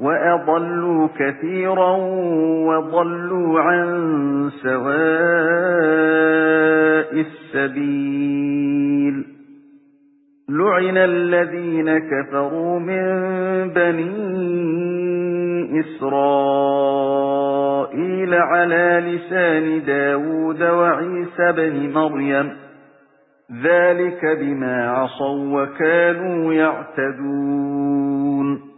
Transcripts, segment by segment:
وَأَضَلُّوا كَثِيرًا وَضَلُّوا عَن سَوَاءِ السَّبِيلِ لُعِنَ الَّذِينَ كَفَرُوا مِن بَنِي إِسْرَائِيلَ عَلَى لِسَانِ دَاوُودَ وَعِيسَى بْنِ مَرْيَمَ ذَلِكَ بِمَا عَصَوا وَكَانُوا يَعْتَدُونَ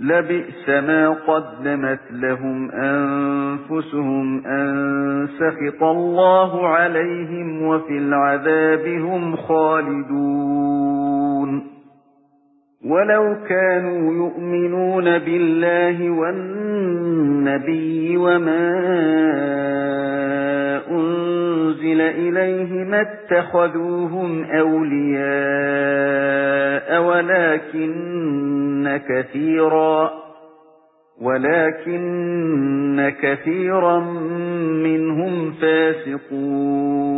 لبئس ما قدمت لهم أنفسهم أن سخط الله عليهم وفي العذاب هم خالدون. ولو كانوا يؤمنون بالله والنبي وما إليه ما اتخذوهم أولياء ولكن كثيرا ولكن كثيرا منهم فاسقون.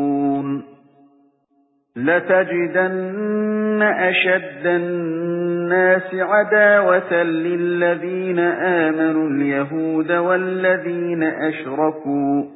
لتجدن أشد الناس عداوة للذين آمنوا اليهود والذين أشركوا